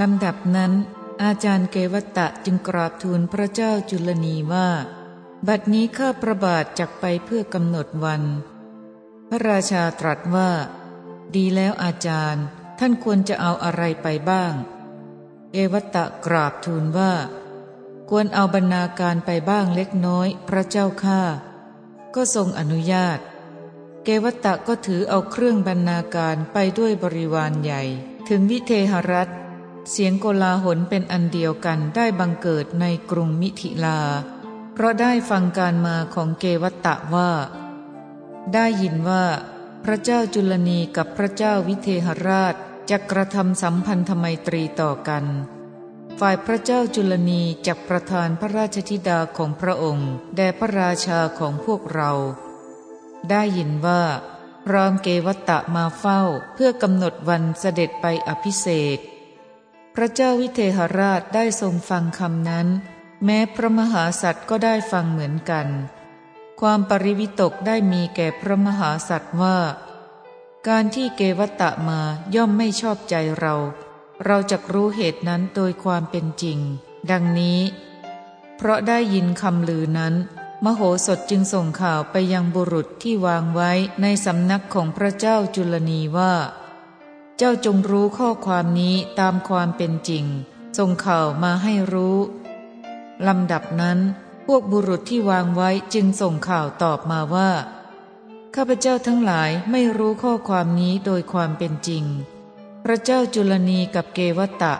ลำดับนั้น อาจารย์เกวัตตะจึงกราบทูลพระเจ้าจุลนีว่า บัดนี้ข้าประบาทจักไปเพื่อกำหนดวัน พระราชาตรัสว่า ดีแล้วอาจารย์ท่านควรจะเอาอะไรไปบ้าง เอวัตตะกราบทูลว่า ควรเอาบรรณาการไปบ้างเล็กน้อย พระเจ้าข้าก็ทรงอนุญาต เกวัตตะก็ถือเอาเครื่องบรรณาการไปด้วยบริวารใหญ่ ถึงวิเทหรัฐ เสียงโกลาหลเป็นอันเดียวกันได้บังเกิดในกรุงมิถิลา เพราะได้ฟังการมาของเกวัตตะว่า ได้ยินว่า พระเจ้าจุลนีกับพระเจ้าวิเทหราชจะกระทำสัมพันธไมตรีต่อกัน ฝ่ายพระเจ้าจุลนีจักประทานพระราชธิดาของพระองค์ แด่พระราชาของพวกเรา ได้ยินว่าพรามเกวัตตะมาเฝ้าเพื่อกำหนดวันเสด็จไปอภิเษก พระเจ้าวิเทหราชได้ทรงฟังคำนั้น แม้พระมหาสัตว์ก็ได้ฟังเหมือนกัน ความปริวิตกได้มีแก่พระมหาสัตว์ว่า การที่เกวตตะมาย่อมไม่ชอบใจเรา เราจะรู้เหตุนั้นโดยความเป็นจริง ดังนี้ เพราะได้ยินคำลือนั้น มโหสถจึงส่งข่าวไปยังบุรุษที่วางไว้ในสำนักของพระเจ้าจุลนีว่า จ้าจงรู้ข้อความนี้ตามความเป็นจริง ส่งข่าวมาให้รู้ลำดับนั้น พวกบุรุษที่วางไว้จึงส่งข่าวตอบมาว่า ข้าพเจ้าทั้งหลายไม่รู้ข้อความนี้โดยความเป็นจริง พระเจ้าจุลนีกับเกวตะ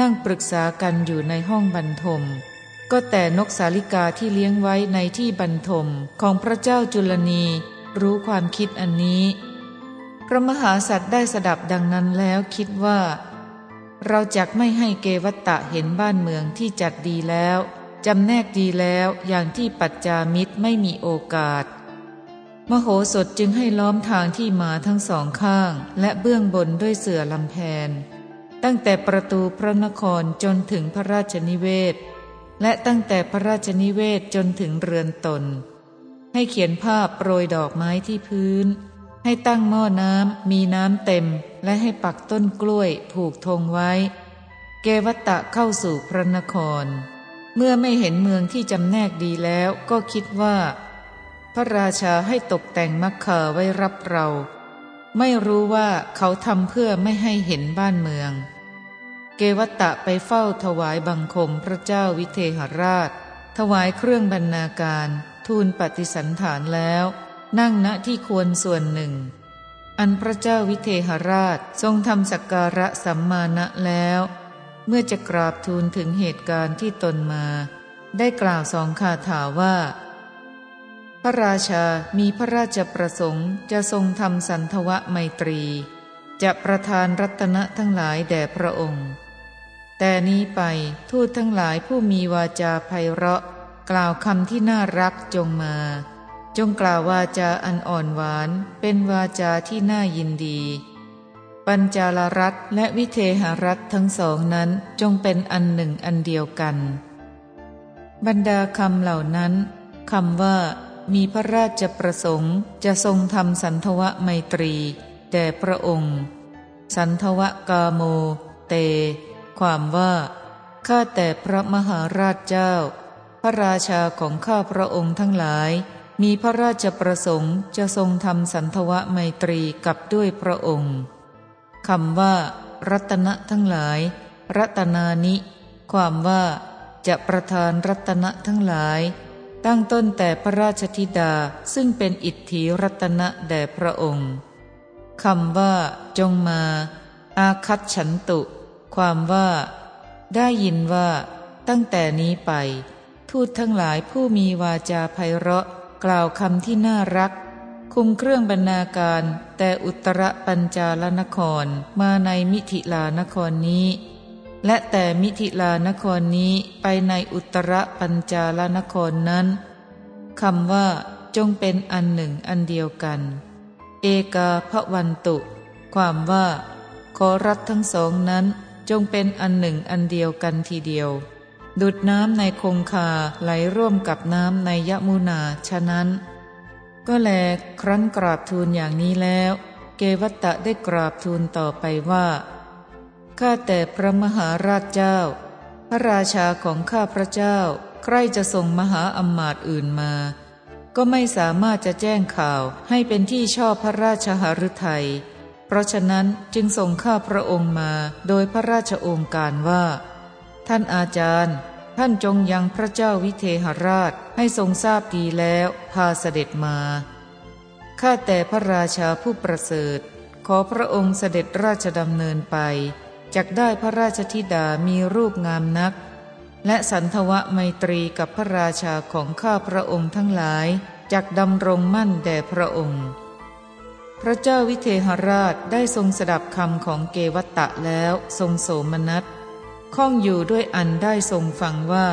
นั่งปรึกษากันอยู่ในห้องบรรทม ก็แต่นกสาลิกาที่เลี้ยงไว้ในที่บรรทมของพระเจ้าจุลนีรู้ความคิดอันนี้ พระมหาสัตว์ได้สดับดังนั้นแล้วคิดว่า เราจักไม่ให้เกวัตตะเห็นบ้านเมืองที่จัดดีแล้วจำแนกดีแล้วอย่างที่ปัจจามิตรไม่มีโอกาส มโหสถจึงให้ล้อมทางที่มาทั้งสองข้าง และเบื้องบนด้วยเสื่อลำแพน ตั้งแต่ประตูพระนครจนถึงพระราชนิเวศ และตั้งแต่พระราชนิเวศจนถึงเรือนตน ให้เขียนภาพโปรยดอกไม้ที่พื้น ให้ตั้งหม้อน้ำมีน้ำเต็ม และให้ปักต้นกล้วยผูกธงไว้ เกวัตตะเข้าสู่พระนคร เมื่อไม่เห็นเมืองที่จำแนกดีแล้วก็คิดว่า พระราชาให้ตกแต่งมักคาไว้รับเรา ไม่รู้ว่าเขาทำเพื่อไม่ให้เห็นบ้านเมือง เกวัตตะไปเฝ้าถวายบังคมพระเจ้าวิเทหราช ถวายเครื่องบรรณาการทูลปฏิสันฐานแล้ว นั่งณที่ควรส่วนหนึ่ง อันพระเจ้าวิเทหราชทรงทำสักการะสัมมาณะแล้ว เมื่อจะกราบทูลถึงเหตุการณ์ที่ตนมา ได้กล่าวสองคาถาว่า พระราชามีพระราชประสงค์จะทรงทำสันทวะไมตรี จะประทานรัตนะทั้งหลายแด่พระองค์ แต่นี้ไปทูตทั้งหลายผู้มีวาจาไพเราะ กล่าวคำที่น่ารักจงมา จงกล่าววาจาอันอ่อนหวานเป็นวาจาที่น่ายินดี ปัญจาลรัตและวิเทหรัตทั้งสองนั้นจงเป็นอันหนึ่งอันเดียวกัน บรรดาคำเหล่านั้นคำว่า มีพระราชประสงค์จะทรงทำสันทวะไมตรีแด่พระองค์ สันทวะกาโม เต ความว่าข้าแต่พระมหาราชเจ้า พระราชาของข้าพระองค์ทั้งหลาย มีพระราชประสงค์จะทรงทำสันทวไมตรีกับด้วยพระองค์คำว่า รัตนะทั้งหลาย รัตนานิ ความว่า จะประทานรัตนะทั้งหลาย ตั้งต้นแต่พระราชธิดาซึ่งเป็นอิทธิรัตนะแด่พระองค์คำว่า จงมา อาคัตฉันตุ ความว่า ได้ยินว่า ตั้งแต่นี้ไป ทูตทั้งหลายผู้มีวาจาไพเราะ กล่าวคำที่น่ารัก คุมเครื่องบรรณาการ แต่อุตรปัญจาลนครมาในมิถิลานครนี้ และแต่มิถิลานครนี้ไปในอุตรปัญจาลนครนั้นคำว่าจงเป็นอันหนึ่งอันเดียวกัน เอกาพระวันตุ ความว่า ขอรัฐทั้งสองนั้นจงเป็นอันหนึ่งอันเดียวกันทีเดียว ดุดน้ำในคงคาไหลร่วมกับน้ำในยมุนาฉะนั้น ก็แลครั้นกราบทูลอย่างนี้แล้ว เกวัตตะได้กราบทูลต่อไปว่าข้าแต่พระมหาราชเจ้า พระราชาของข้าพระเจ้า ใครจะส่งมหาอมมาตย์อื่นมา ก็ไม่สามารถจะแจ้งข่าวให้เป็นที่ชอบพระราชหฤทัยเพราะฉะนั้นจึงส่งข้าพระองค์มาโดยพระราชโองการว่า ท่านอาจารย์ ท่านจงยังพระเจ้าวิเทหราชให้ทรงทราบดีแล้วพาเสด็จมา ข้าแต่พระราชาผู้ประเสริฐ ขอพระองค์เสด็จราชดำเนินไปจักได้พระราชธิดามีรูปงามนัก และสันทวะไมตรีกับพระราชาของข้าพระองค์ทั้งหลายจักดำรงมั่นแด่พระองค์ พระเจ้าวิเทหราชได้ทรงสดับคำของเกวัตตะแล้วทรงโสมนัส ข้องอยู่ด้วยอันได้ทรงฟังว่า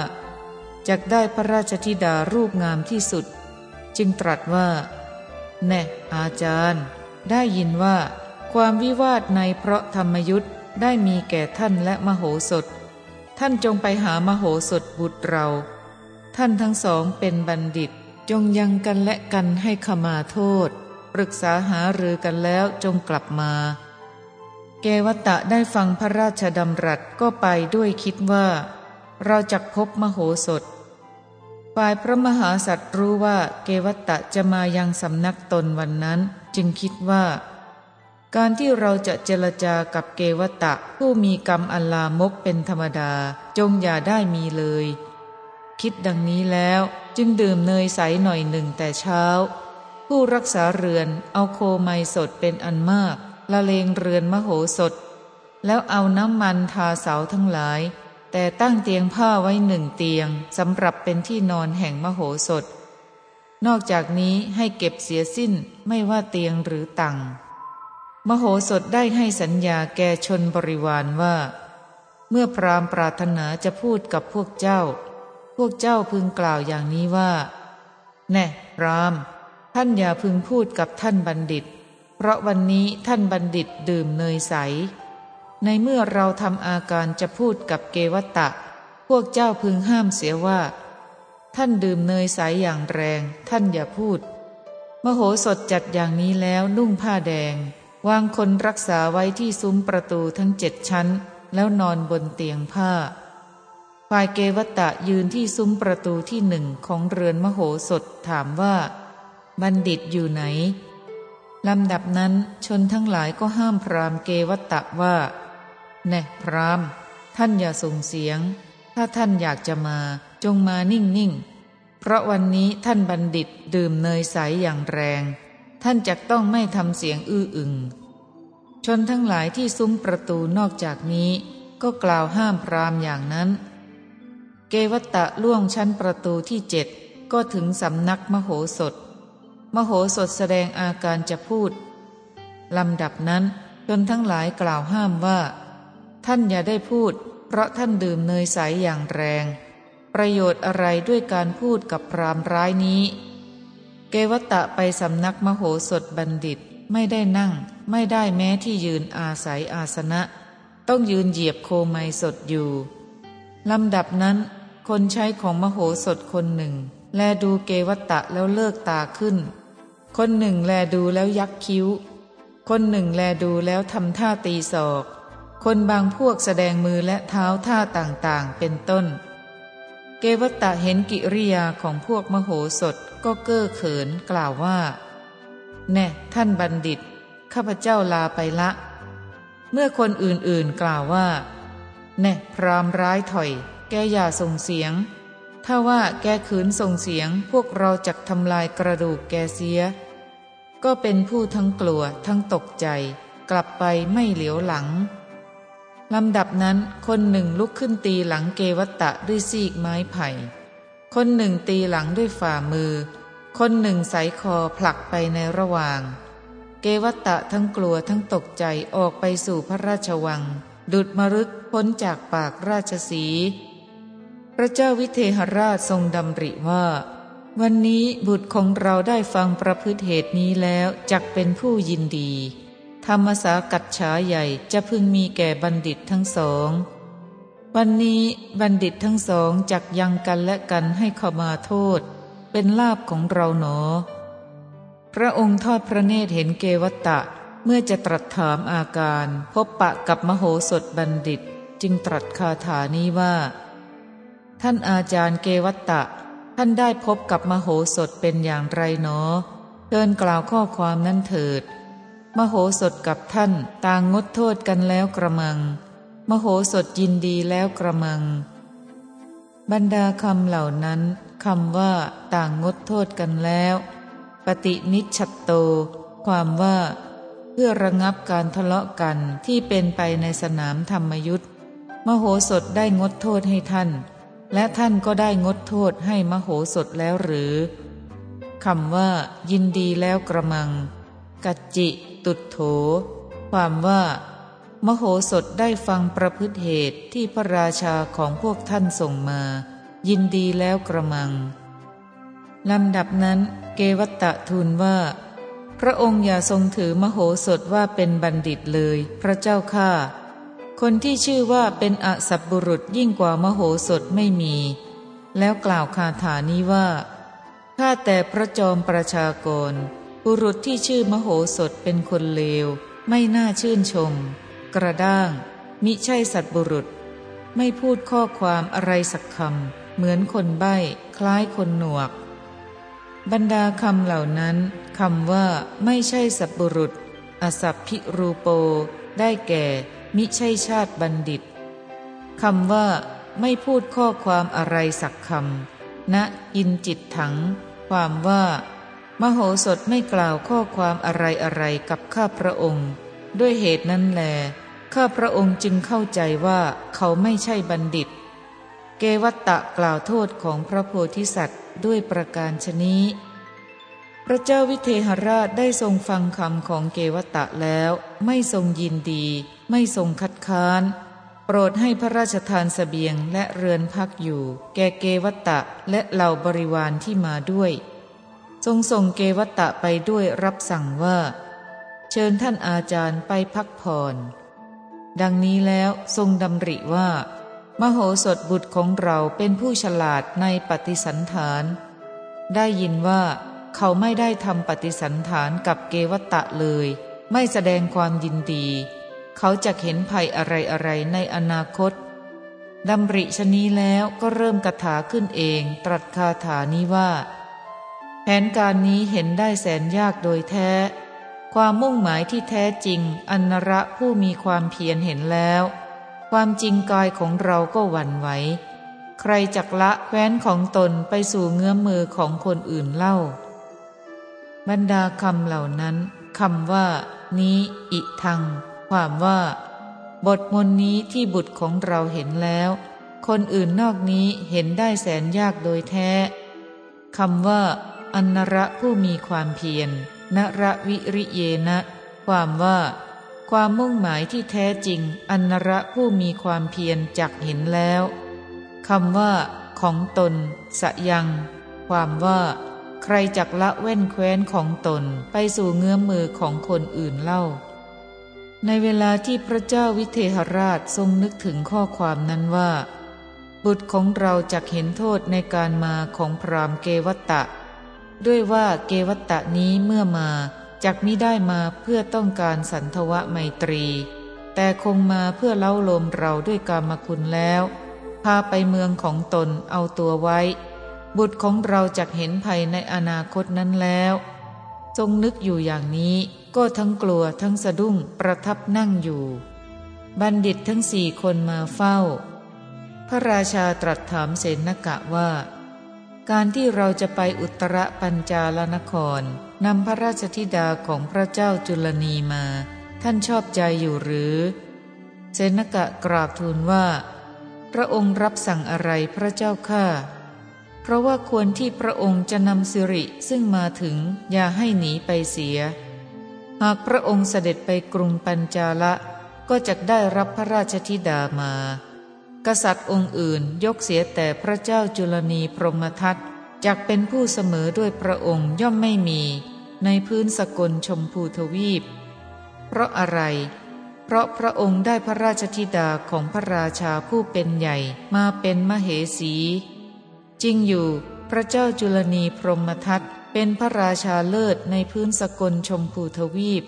จักได้พระราชธิดารูปงามที่สุด จึงตรัสว่า แน่อาจารย์ ได้ยินว่า ความวิวาทในเพราะธรรมยุทธ์ได้มีแก่ท่านและมโหสถ ท่านจงไปหามโหสถบุตรเรา ท่านทั้งสองเป็นบัณฑิตจงยังกันและกันให้ขมาโทษ ปรึกษาหารือกันแล้วจงกลับมา เกวตะได้ฟังพระราชดำรัสก็ไปด้วยคิดว่า เราจะพบมโหสถ ฝ่ายพระมหาสัตว์รู้ว่าเกวัตตะจะมายังสำนักตนวันนั้น จึงคิดว่า การที่เราจะเจรจากับเกวตะผู้มีกรรมอัลลามกเป็นธรรมดาจงอย่าได้มีเลย คิดดังนี้แล้วจึงดื่มเนยใสหน่อยหนึ่งแต่เช้า ผู้รักษาเรือนเอาโคไมสดเป็นอันมาก ละเลงเรือนมโหสถ แล้วเอาน้ำมันทาเสาทั้งหลาย แต่ตั้งเตียงผ้าไว้หนึ่งเตียงสำหรับเป็นที่นอนแห่งมโหสถ นอกจากนี้ให้เก็บเสียสิ้นไม่ว่าเตียงหรือตังมโหสถได้ให้สัญญาแก่ชนบริวารว่า เมื่อพรามปรารถนาจะพูดกับพวกเจ้า พวกเจ้าพึงกล่าวอย่างนี้ว่า แน่พรามท่านอย่าพึงพูดกับท่านบัณฑิต เพราะวันนี้ท่านบัณฑิตดื่มเนยใส ในเมื่อเราทำอาการจะพูดกับเกวัตตะ พวกเจ้าพึงห้ามเสียว่า ท่านดื่มเนยใสอย่างแรง ท่านอย่าพูด มโหสถจัดอย่างนี้แล้วนุ่งผ้าแดง วางคนรักษาไว้ที่ซุ้มประตูทั้งเจ็ดชั้น แล้วนอนบนเตียงผ้าฝ่ายเกวตะยืนที่ซุ้มประตูที่หนึ่งของเรือนมโหสถถามว่า บัณฑิตอยู่ไหน ลำดับนั้นชนทั้งหลายก็ห้ามพรามเกวัตะว่าแน่พรามท่านอย่าส่งเสียง ถ้าท่านอยากจะมาจงมานิ่งๆเพราะวันนี้ท่านบัณฑิตดื่มเนยใสอย่างแรง ท่านจะต้องไม่ทำเสียงอื้ออึง ชนทั้งหลายที่ซุ้มประตูนอกจากนี้ ก็กล่าวห้ามพรามอย่างนั้น เกวัตตะล่วงชั้นประตูที่เจ็ดก็ถึงสำนักมโหสถ มโหสถแสดงอาการจะพูดลำดับนั้นชนทั้งหลายกล่าวห้ามว่า ท่านอย่าได้พูด เพราะท่านดื่มเนยใสอย่างแรง ประโยชน์อะไรด้วยการพูดกับพรามร้ายนี้ เกวตตะไปสำนักมโหสถบัณฑิตไม่ได้นั่ง ไม่ได้แม้ที่ยืนอาศัยอาสนะ ต้องยืนเหยียบโคไมสดอยู่ลำดับนั้น คนใช้ของมโหสถคนหนึ่ง แลดูเกวัตตะแล้วเลิกตาขึ้น คนหนึ่งแลดูแล้วยักคิ้ว คนหนึ่งแลดูแล้วทำท่าตีศอก คนบางพวกแสดงมือและเท้าท่าต่างๆ เป็นต้น เกวัตตะเห็นกิริยาของพวกมโหสถก็เก้อเขินกล่าวว่า แน่ท่านบัณฑิต ข้าพเจ้าลาไปละ เมื่อคนอื่นๆกล่าวว่า แน่พรามร้ายถอย แกอย่าส่งเสียงถ้าว่าแกขืนส่งเสียงพวกเราจะทำลายกระดูกแกเสีย ก็เป็นผู้ทั้งกลัวทั้งตกใจ กลับไปไม่เหลียวหลังลำดับนั้นคนหนึ่งลุกขึ้นตีหลังเกวัตตะด้วยซีกไม้ไผ่ คนหนึ่งตีหลังด้วยฝ่ามือ คนหนึ่งสายคอผลักไปในระหว่าง เกวัตตะทั้งกลัวทั้งตกใจออกไปสู่พระราชวัง ดุดมรึกพ้นจากปากราชสี พระเจ้าวิเทหราชทรงดำริว่า วันนี้บุตรของเราได้ฟังประพฤติเหตุนี้แล้วจักเป็นผู้ยินดี ธรรมสากัดฉาใหญ่จะพึงมีแก่บัณฑิตทั้งสอง วันนี้บัณฑิตทั้งสองจักยังกันและกันให้เข้ามาโทษ เป็นลาบของเราหนอ พระองค์ทอดพระเนตรเห็นเกวัตตะเมื่อจะตรัสถามอาการ พบปะกับมโหสถบัณฑิต จึงตรัสคาถานี้ว่า ท่านอาจารย์เกวัตตะ ท่านได้พบกับมโหสถเป็นอย่างไรเนอเชิญกล่าวข้อความนั้นเถิด มโหสถกับท่านต่างงดโทษกันแล้วกระมัง มโหสถยินดีแล้วกระมัง บรรดาคำเหล่านั้นคำว่าต่างงดโทษกันแล้ว ปฏินิชัตโต ความว่า เพื่อระงับการทะเลาะกันที่เป็นไปในสนามธรรมยุทธมโหสถได้งดโทษให้ท่าน และท่านก็ได้งดโทษให้มโหสถแล้วหรือคำว่า ยินดีแล้วกระมัง กัจจิ ตุดโถ ความว่า มโหสถได้ฟังประพฤติเหตุที่พระราชาของพวกท่านส่งมา ยินดีแล้วกระมังลำดับนั้น เกวัตตะทูลว่า พระองค์อย่าทรงถือมโหสถว่าเป็นบัณฑิตเลย พระเจ้าข้า คนที่ชื่อว่าเป็นอสับบุรุษยิ่งกว่ามโหสถไม่มี แล้วกล่าวคาถานี้ว่า ข้าแต่พระจอมประชากร บุรุษที่ชื่อมโหสถเป็นคนเลว ไม่น่าชื่นชม กระด้าง มิใช่สัตบุรุษ ไม่พูดข้อความอะไรสักคำ เหมือนคนใบ้ คล้ายคนหนวก บรรดาคำเหล่านั้นคำว่าไม่ใช่สัตบุรุษ อสัพพิรูโป ได้แก่ มิใช่ชาติบัณฑิตคำว่าไม่พูดข้อความอะไรสักคำณอินจิตถัง ความว่า มโหสถไม่กล่าวข้อความอะไรอะไรกับข้าพระองค์ ด้วยเหตุนั้นแล ข้าพระองค์จึงเข้าใจว่าเขาไม่ใช่บัณฑิต เกวัตตะกล่าวโทษของพระโพธิสัตว์ด้วยประการชนี้ พระเจ้าวิเทหราชได้ทรงฟังคำของเกวัตตะแล้วไม่ทรงยินดี ไม่ทรงคัดค้าน โปรดให้พระราชทานสเสบียงและเรือนพักอยู่ แก่เกวัตตะและเหล่าบริวารที่มาด้วย ทรงส่งเกวัตตะไปด้วยรับสั่งว่า เชิญท่านอาจารย์ไปพักผ่อนดังนี้แล้วทรงดำริว่า มโหสถบุตรของเราเป็นผู้ฉลาดในปฏิสันฐาน ได้ยินว่าเขาไม่ได้ทำปฏิสันฐานกับเกวัตตะเลย ไม่แสดงความยินดี เขาจะเห็นภัยอะไรอะไรในอนาคตดำริชนี้แล้วก็เริ่มกถาขึ้นเอง ตรัสคาถานี้ว่า แผนการนี้เห็นได้แสนยากโดยแท้ ความมุ่งหมายที่แท้จริงอันระผู้มีความเพียรเห็นแล้ว ความจริงกายของเราก็หวั่นไหวใครจักละแคว้นของตนไปสู่เงื้อมมือของคนอื่นเล่า บรรดาคำเหล่านั้นคำว่า นี้ อิทัง ความว่า บทมนนี้ที่บุตรของเราเห็นแล้ว คนอื่นนอกนี้เห็นได้แสนยากโดยแท้คำว่า อันนระผู้มีความเพียรนระวิริเยนะ ความว่า ความมุ่งหมายที่แท้จริง อันนระผู้มีความเพียรจักเห็นแล้วคำว่า ของตน สยัง ความว่า ใครจักละเว้นแคว้นของตนไปสู่เงื้อมมือของคนอื่นเล่า ในเวลาที่พระเจ้าวิเทหราชทรงนึกถึงข้อความนั้นว่า บุตรของเราจะเห็นโทษในการมาของพรามเกวัตตะ ด้วยว่าเกวัตตะนี้เมื่อมาจักมิได้มาเพื่อต้องการสันทวะไมตรี แต่คงมาเพื่อเล้าลมเราด้วยกรรมคุณแล้ว พาไปเมืองของตนเอาตัวไว้ บุตรของเราจะเห็นภัยในอนาคตนั้นแล้วทรงนึกอยู่อย่างนี้ ก็ทั้งกลัวทั้งสะดุ้งประทับนั่งอยู่ บัณฑิตทั้งสี่คนมาเฝ้า พระราชาตรัสถามเสนกะว่า การที่เราจะไปอุตรปัญจาลนครนำพระราชธิดาของพระเจ้าจุลนีมา ท่านชอบใจอยู่หรือ เสนกะกราบทูลว่า พระองค์รับสั่งอะไรพระเจ้าข้าเพราะว่าควรที่พระองค์จะนำสิริซึ่งมาถึงอย่าให้หนีไปเสีย หากพระองค์เสด็จไปกรุงปัญจาละก็จะได้รับพระราชธิดามา กษัตริย์องค์อื่นยกเสียแต่พระเจ้าจุลนีพรหมทัตจักเป็นผู้เสมอด้วยพระองค์ย่อมไม่มีในพื้นสกลชมพูทวีป เพราะอะไร เพราะพระองค์ได้พระราชธิดาของพระราชาผู้เป็นใหญ่มาเป็นมเหสี จริงอยู่พระเจ้าจุลนีพรหมทัต เป็นพระราชาเลิศในพื้นสกลชมพูทวีป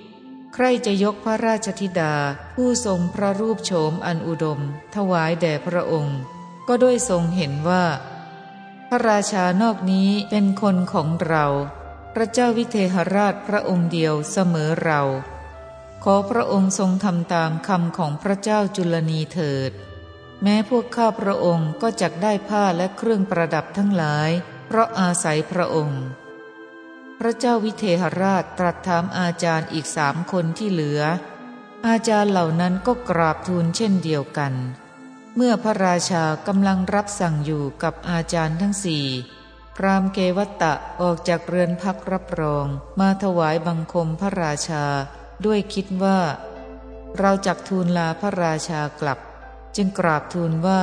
ใครจะยกพระราชธิดา ผู้ทรงพระรูปโฉมอันอุดม ถวายแด่พระองค์ ก็ด้วยทรงเห็นว่า พระราชานอกนี้เป็นคนของเรา พระเจ้าวิเทหราชพระองค์เดียวเสมอเรา ขอพระองค์ทรงทำตามคำของพระเจ้าจุลนีเถิด แม้พวกข้าพระองค์ก็จักได้ผ้าและเครื่องประดับทั้งหลาย เพราะอาศัยพระองค์ พระเจ้าวิเทหราชตรัสถามอาจารย์อีกสามคนที่เหลือ อาจารย์เหล่านั้นก็กราบทูลเช่นเดียวกัน เมื่อพระราชากำลังรับสั่งอยู่กับอาจารย์ทั้งสี่พรามเกวัตตะออกจากเรือนพักรับรอง มาถวายบังคมพระราชา ด้วยคิดว่า เราจักทูลลาพระราชากลับ จึงกราบทูลว่า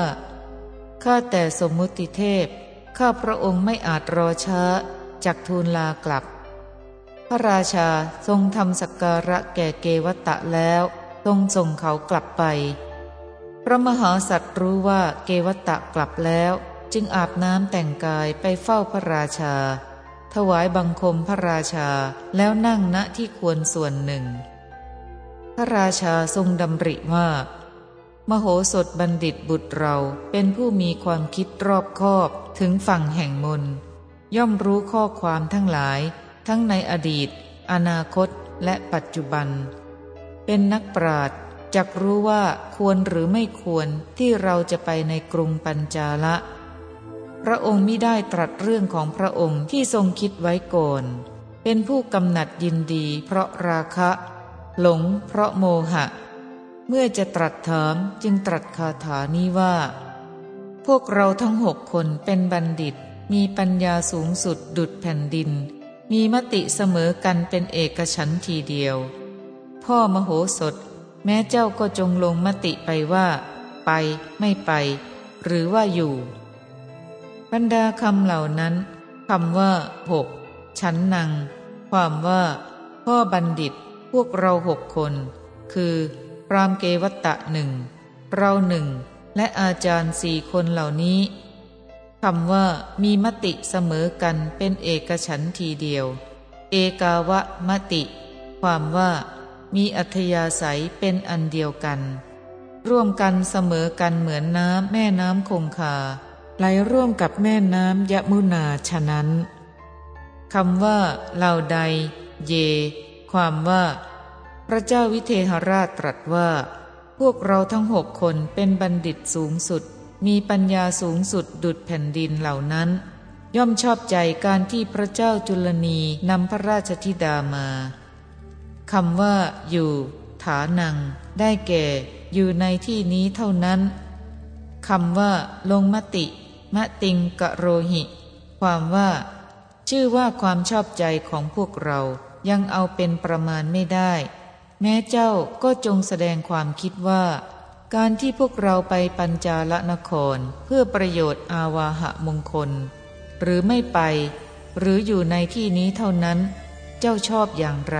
ข้าแต่สมมุติเทพข้าพระองค์ไม่อาจรอช้า จักทูลลากลับ พระราชาทรงทำสักการะแก่เกวัตตะแล้วทรงส่งเขากลับไป พระมหาสัตว์รู้ว่าเกวัตตะกลับแล้ว จึงอาบน้ำแต่งกายไปเฝ้าพระราชา ถวายบังคมพระราชาแล้วนั่งณที่ควรส่วนหนึ่ง พระราชาทรงดำริว่ามโหสถบัณฑิตบุตรเราเป็นผู้มีความคิดรอบคอบถึงฝั่งแห่งมน ย่อมรู้ข้อความทั้งหลาย ทั้งในอดีต อนาคตและปัจจุบัน เป็นนักปราชญ์จักรู้ว่าควรหรือไม่ควรที่เราจะไปในกรุงปัญจาละ พระองค์มิได้ตรัสเรื่องของพระองค์ที่ทรงคิดไว้ก่อน เป็นผู้กำหนัดยินดี เพราะราคะ หลง เพราะโมหะ เมื่อจะตรัสถามจึงตรัสคาถานี้ว่า พวกเราทั้งหกคนเป็นบัณฑิต มีปัญญาสูงสุดดุดแผ่นดิน มีมติเสมอกันเป็นเอกฉันทีเดียว พ่อมโหสถ แม้เจ้าก็จงลงมติไปว่า ไปไม่ไป หรือว่าอยู่ บรรดาคำเหล่านั้นคำว่าหกชั้นนัง ความว่า พ่อบัณฑิตพวกเราหกคน คือพรามเกวัตตะหนึ่งเราหนึ่งและอาจารย์สี่คนเหล่านี้ คำว่ามีมติเสมอกันเป็นเอกฉันทีเดียว เอกาวะมติ ความว่า มีอัธยาศัยเป็นอันเดียวกัน ร่วมกันเสมอกันเหมือนน้ำแม่น้ำคงคาไหลร่วมกับแม่น้ำยะมุนาฉะนั้นคำว่าเหล่าใด เย ความว่า พระเจ้าวิเทหราชตรัสว่า พวกเราทั้งหกคนเป็นบัณฑิตสูงสุด มีปัญญาสูงสุดดุดแผ่นดินเหล่านั้น ย่อมชอบใจการที่พระเจ้าจุลนีนำพระราชธิดามาคำว่า อยู่ ฐานัง ได้แก่ อยู่ในที่นี้เท่านั้นคำว่า ลงมติ มะติงกะโรหิ ความว่า ชื่อว่าความชอบใจของพวกเรายังเอาเป็นประมาณไม่ได้ แม้เจ้าก็จงแสดงความคิดว่า การที่พวกเราไปปัญจาลนคร เพื่อประโยชน์อาวาหะมงคล หรือไม่ไป หรืออยู่ในที่นี้เท่านั้น เจ้าชอบอย่างไร